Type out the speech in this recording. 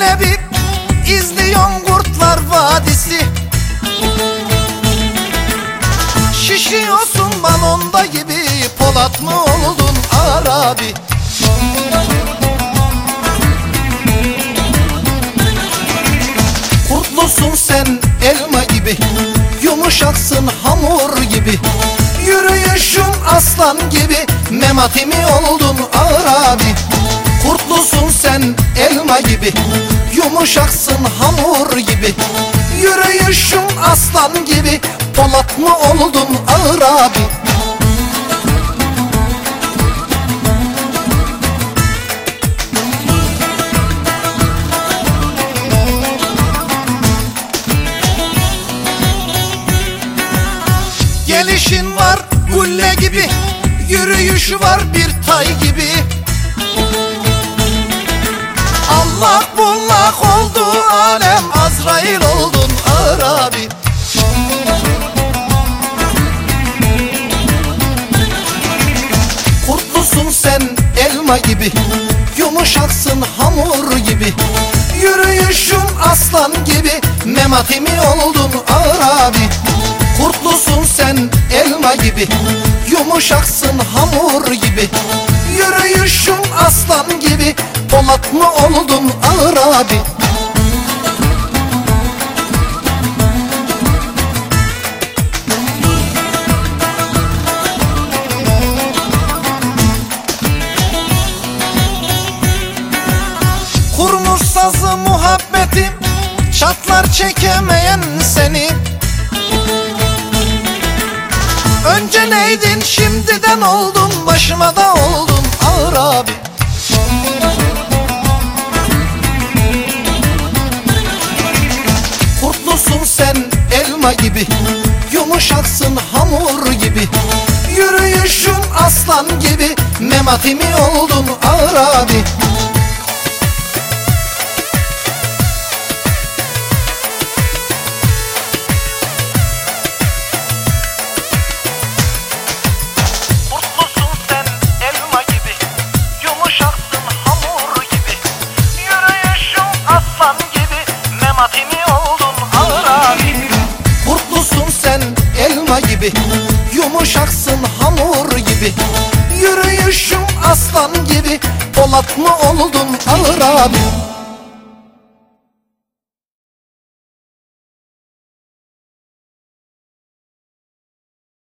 Lebip izliyon Kurtlar Vadisi. Şişiyorsun balonda gibi Polat mı oldun Arabi? Kurtlusun sen elma gibi Yumuşaksın hamur gibi. Yürüyüşün aslan gibi Memati mi oldun gibi. Yumuşaksın hamur gibi. Yürüyüşün aslan gibi. Polat mı oldun ağır abi? Gelişin var gülle gibi. Yürüyüşü var bir tay gibi Allah bullak oldu alem Azrail oldun ağır abi Kurtlusun sen elma gibi Yumuşaksın hamur gibi. Yürüyüşün aslan gibi Mematimi oldun ağır abi Kurtlusun sen elma gibi Yumuşaksın hamur gibi. Yürüyüşün aslan gibi Polat mı oldun ağır Kurmuş sazı muhabbetim Çatlar çekemeyen seni. Önce neydin şimdiden oldun Başıma da oldun ağır abi sen elma gibi Yumuşaksın hamur gibi. Yürüyüşün aslan gibi Mematimi oldun ağır abi gibi Yumuşaksın hamur gibi Yürüyüşün aslan gibi Polat mı oldun ağır abi